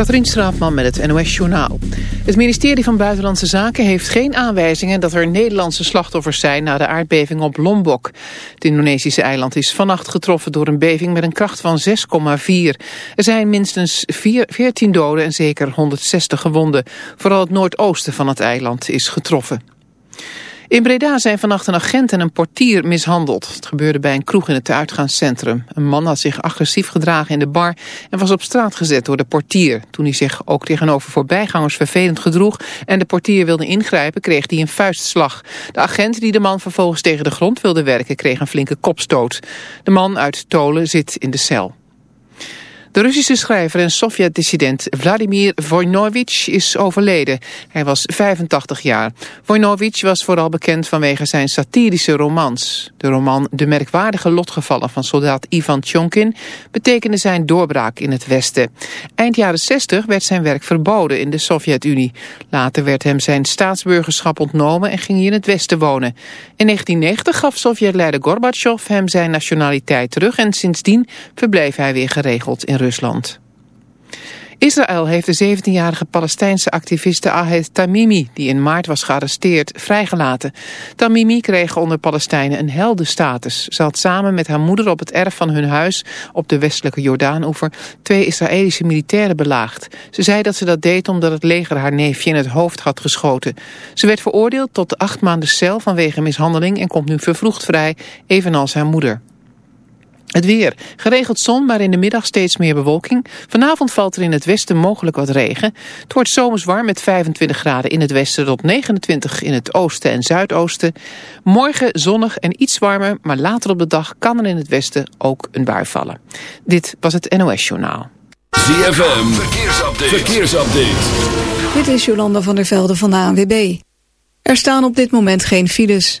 Katrien Straatman met het NOS Journaal. Het ministerie van Buitenlandse Zaken heeft geen aanwijzingen... dat er Nederlandse slachtoffers zijn na de aardbeving op Lombok. Het Indonesische eiland is vannacht getroffen door een beving... met een kracht van 6,4. Er zijn minstens 14 doden en zeker 160 gewonden. Vooral het noordoosten van het eiland is getroffen. In Breda zijn vannacht een agent en een portier mishandeld. Het gebeurde bij een kroeg in het uitgaanscentrum. Een man had zich agressief gedragen in de bar en was op straat gezet door de portier. Toen hij zich ook tegenover voorbijgangers vervelend gedroeg en de portier wilde ingrijpen, kreeg hij een vuistslag. De agent die de man vervolgens tegen de grond wilde werken, kreeg een flinke kopstoot. De man uit Tolen zit in de cel. De Russische schrijver en Sovjet-dissident Vladimir Voinovich is overleden. Hij was 85 jaar. Voinovich was vooral bekend vanwege zijn satirische romans. De roman De merkwaardige lotgevallen van soldaat Ivan Tjonkin betekende zijn doorbraak in het Westen. Eind jaren 60 werd zijn werk verboden in de Sovjet-Unie. Later werd hem zijn staatsburgerschap ontnomen en ging hij in het Westen wonen. In 1990 gaf Sovjet-leider Gorbachev hem zijn nationaliteit terug en sindsdien verbleef hij weer geregeld in Israël heeft de 17-jarige Palestijnse activiste Ahed Tamimi, die in maart was gearresteerd, vrijgelaten. Tamimi kreeg onder Palestijnen een heldenstatus. Ze had samen met haar moeder op het erf van hun huis op de westelijke Jordaanoever twee Israëlische militairen belaagd. Ze zei dat ze dat deed omdat het leger haar neefje in het hoofd had geschoten. Ze werd veroordeeld tot acht maanden cel vanwege mishandeling en komt nu vervroegd vrij, evenals haar moeder. Het weer. Geregeld zon, maar in de middag steeds meer bewolking. Vanavond valt er in het westen mogelijk wat regen. Het wordt zomers warm met 25 graden in het westen tot 29 in het oosten en zuidoosten. Morgen zonnig en iets warmer, maar later op de dag kan er in het westen ook een bui vallen. Dit was het NOS Journaal. ZFM, verkeersupdate. verkeersupdate. Dit is Jolanda van der Velde van de ANWB. Er staan op dit moment geen files.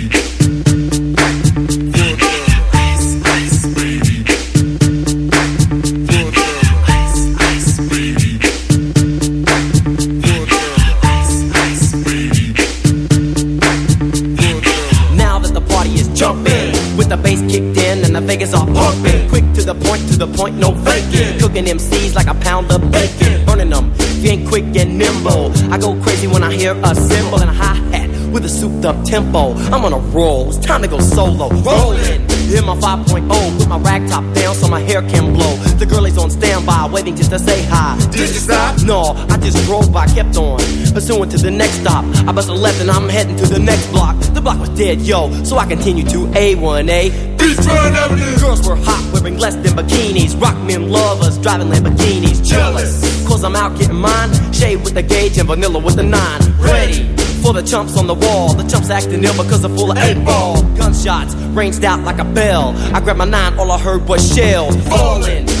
the bass kicked in and the Vegas are pumping. Quick to the point, to the point, no faking. Cooking MCs like a pound of bacon. Burning them, if you ain't quick and nimble. I go crazy when I hear a cymbal and a hi hat with a souped up tempo. I'm on a roll, it's time to go solo. Rolling. In my 5.0, put my rag top down so my hair can blow. On standby, waiting just to say hi. Did you stop? No, I just drove by, kept on. Pursuing to the next stop. I bust a left and I'm heading to the next block. The block was dead, yo, so I continued to A1A. Beachfront Avenue. Girls were hot, wearing less than bikinis. Rock men lovers, driving Lamborghinis. Jealous, cause I'm out getting mine. Shade with the gauge and vanilla with the nine. Ready for the chumps on the wall. The chumps acting ill because they're full of eight ball. Gunshots ranged out like a bell. I grabbed my nine, all I heard was shells falling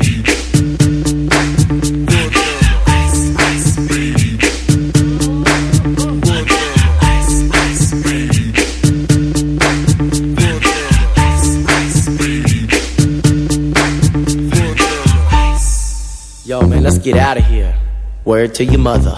Yo, man, let's get out of here. Word to your mother.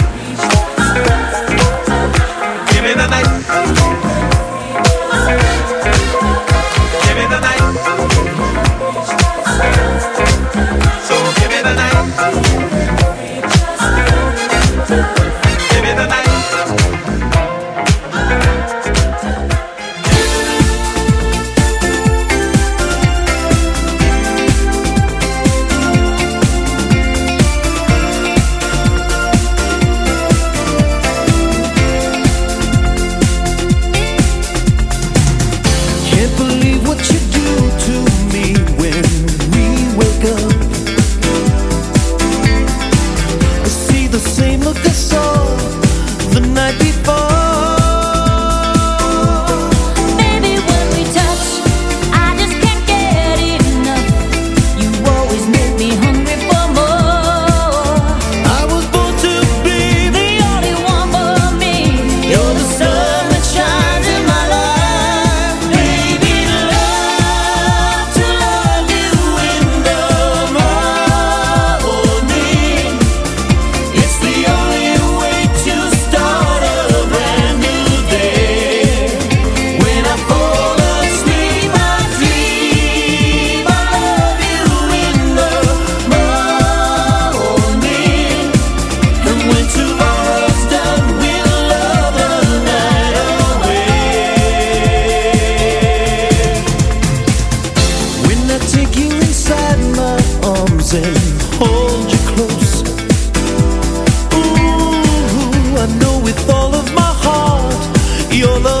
all of my heart. Your love.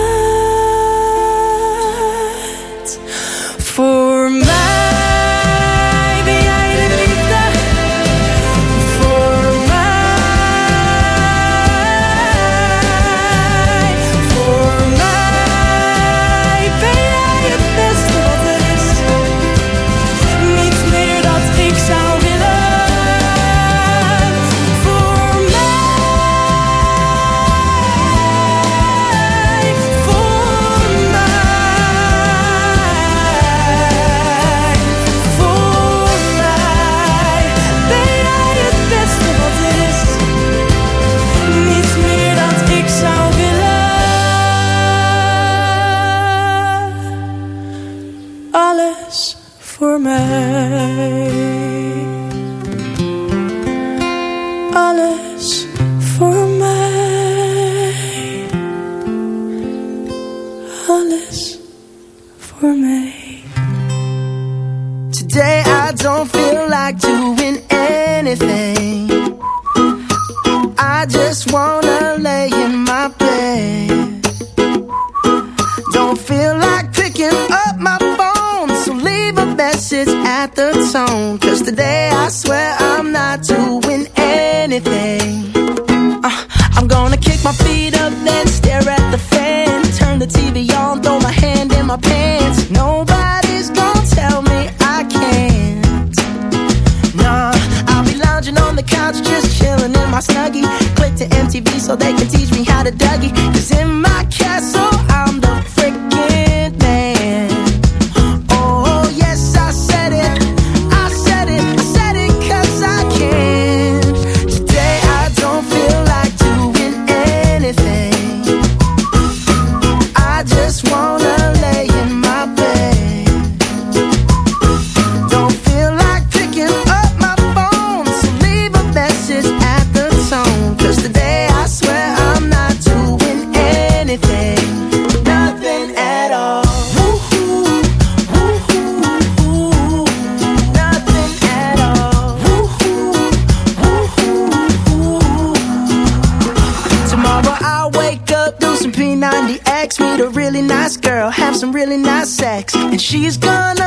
some really nice sex, and she's gonna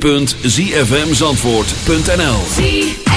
www.zfmzandvoort.nl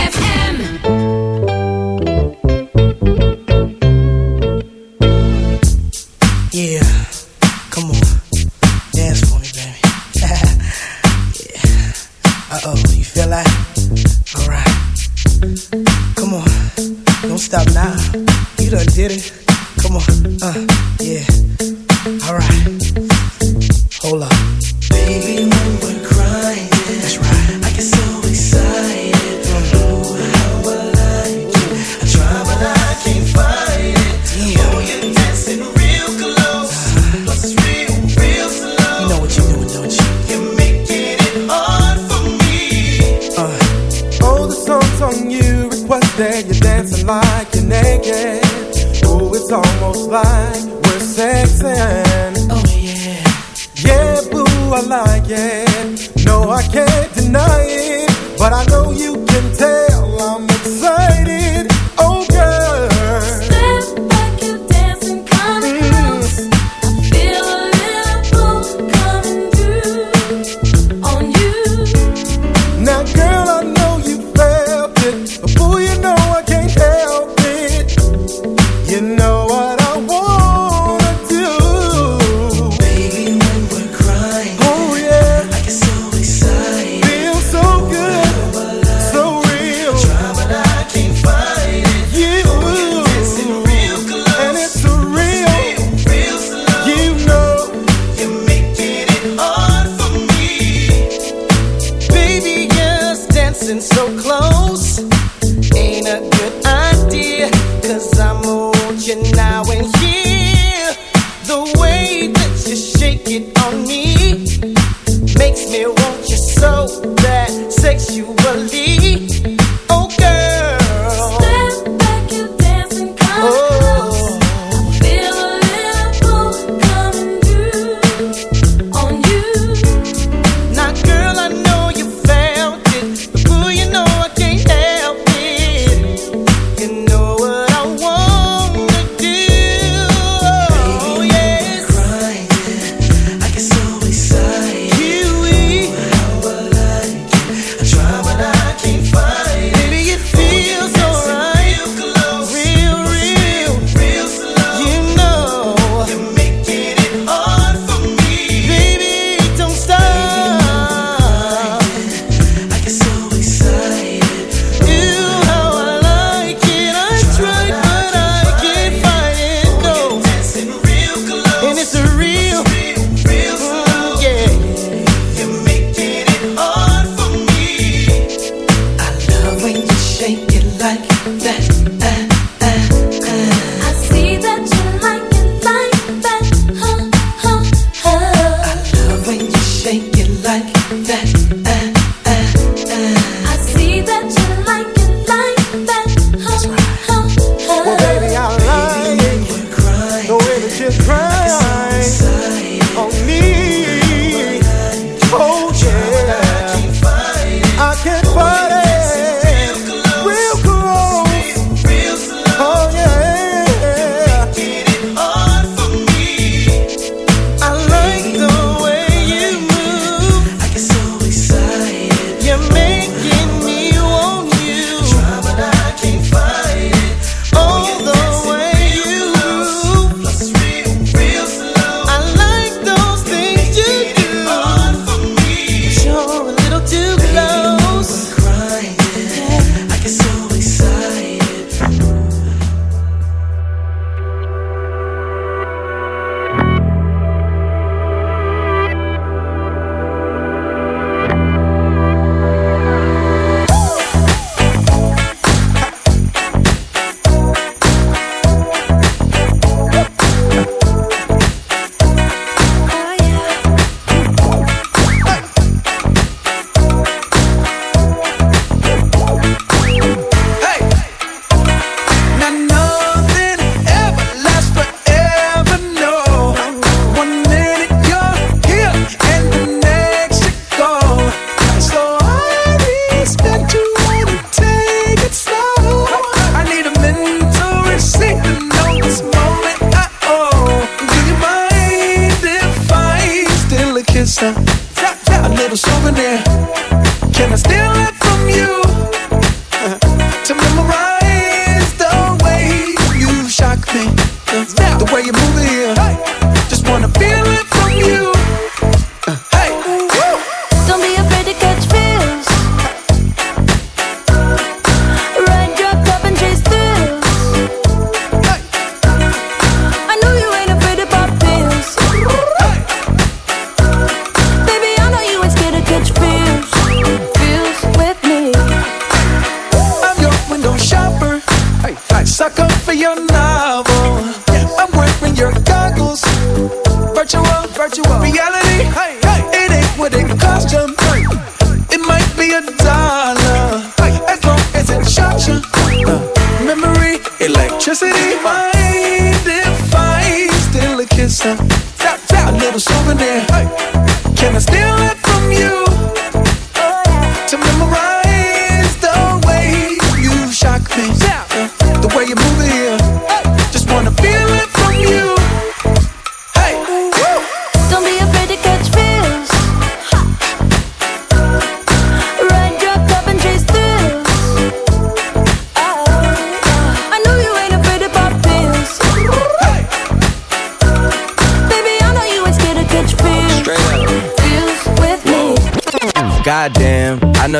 now and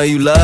you love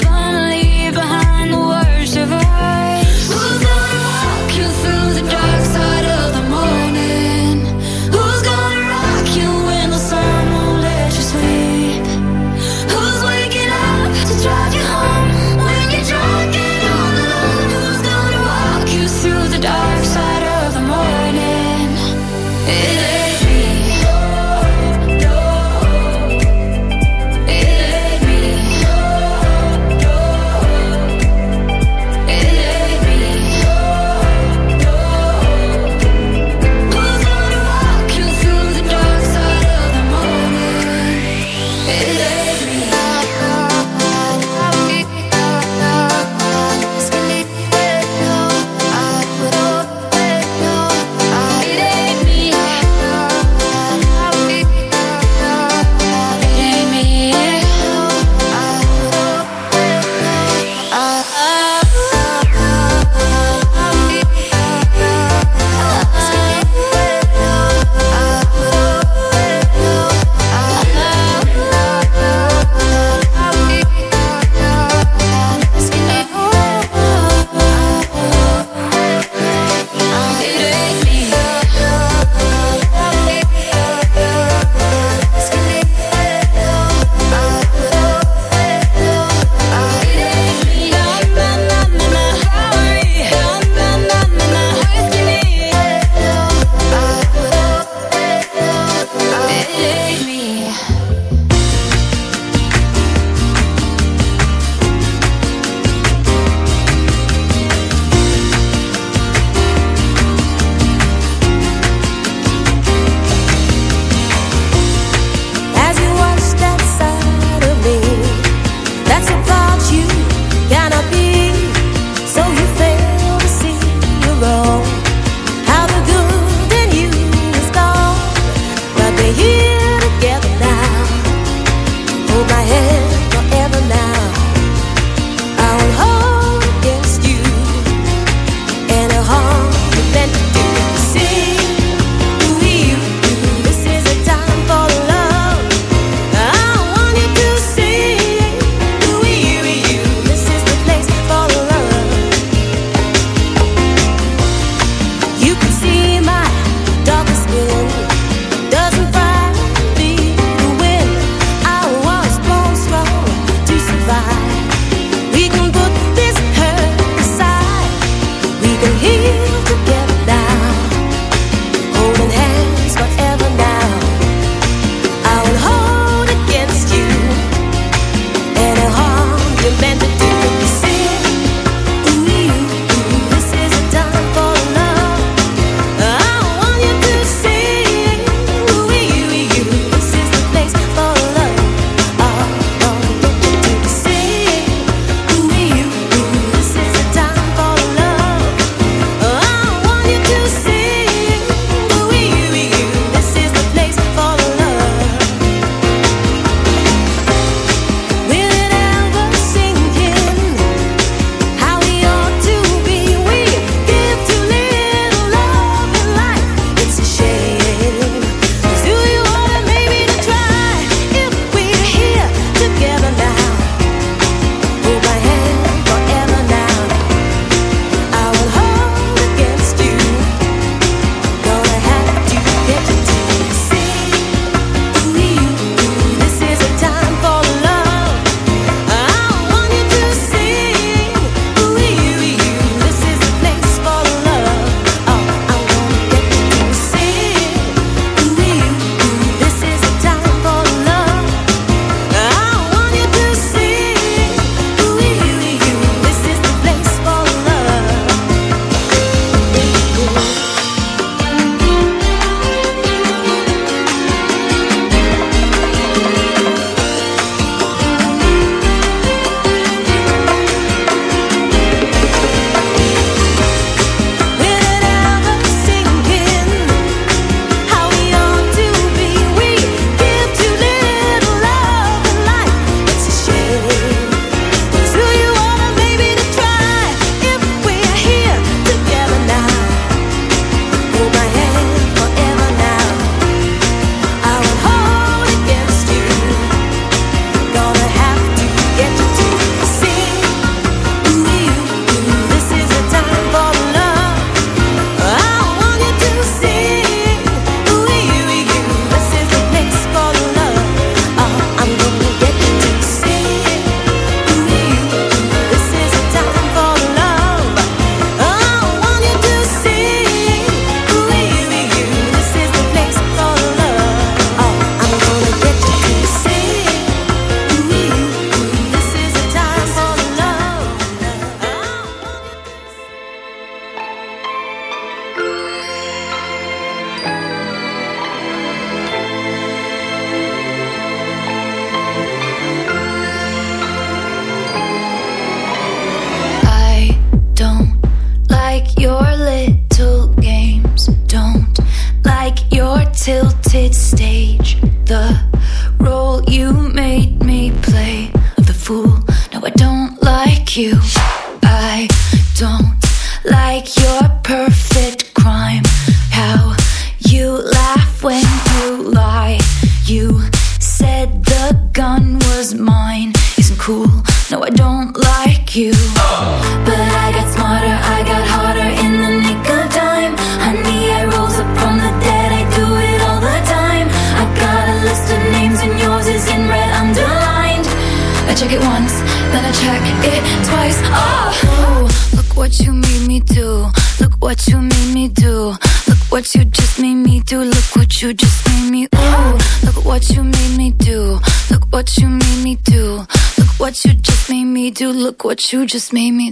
you just made me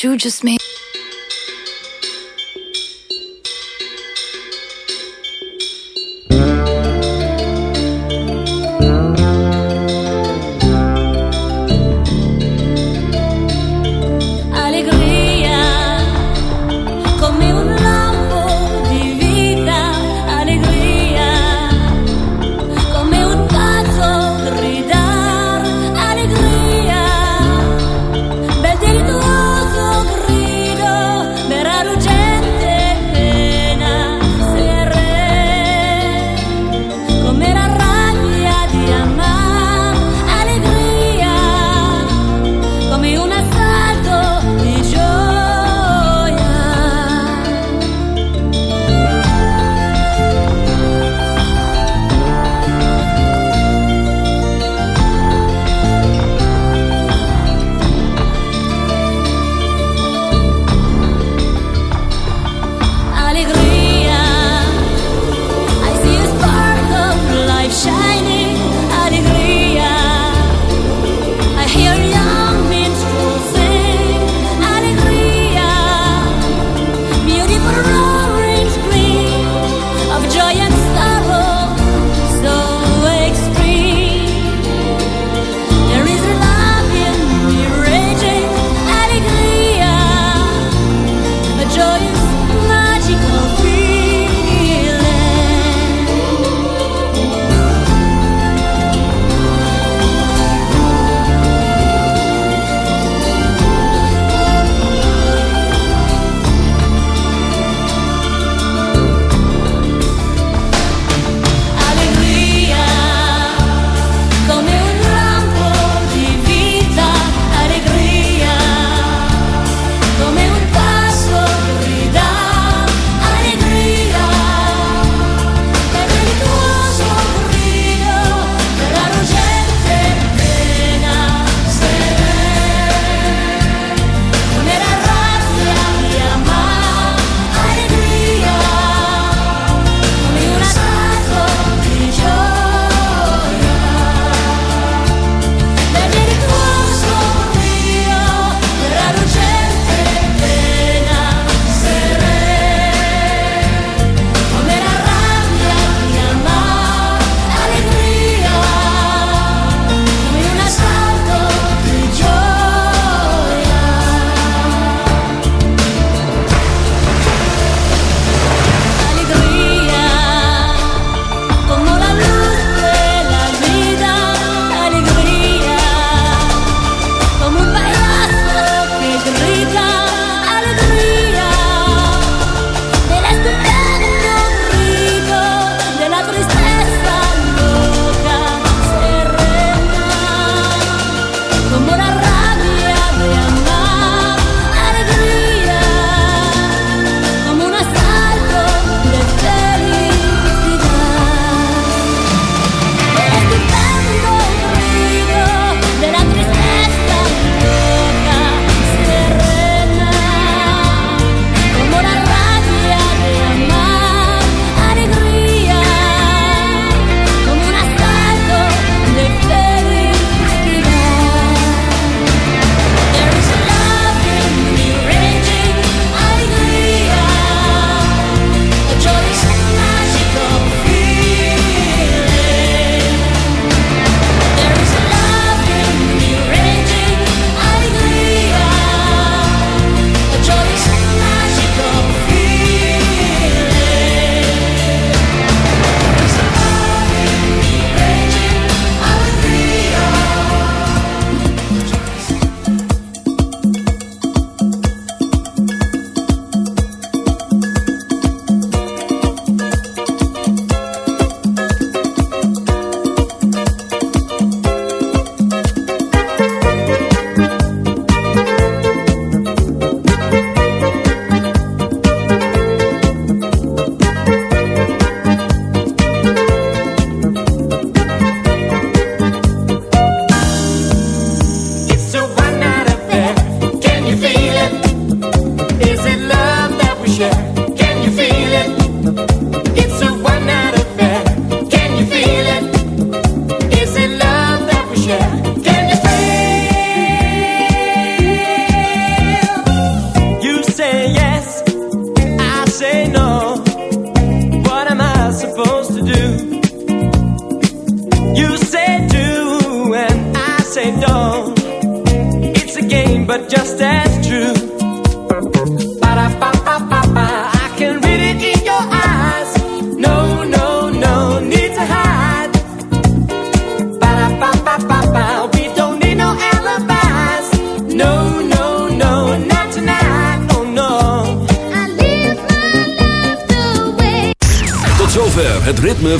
You just made.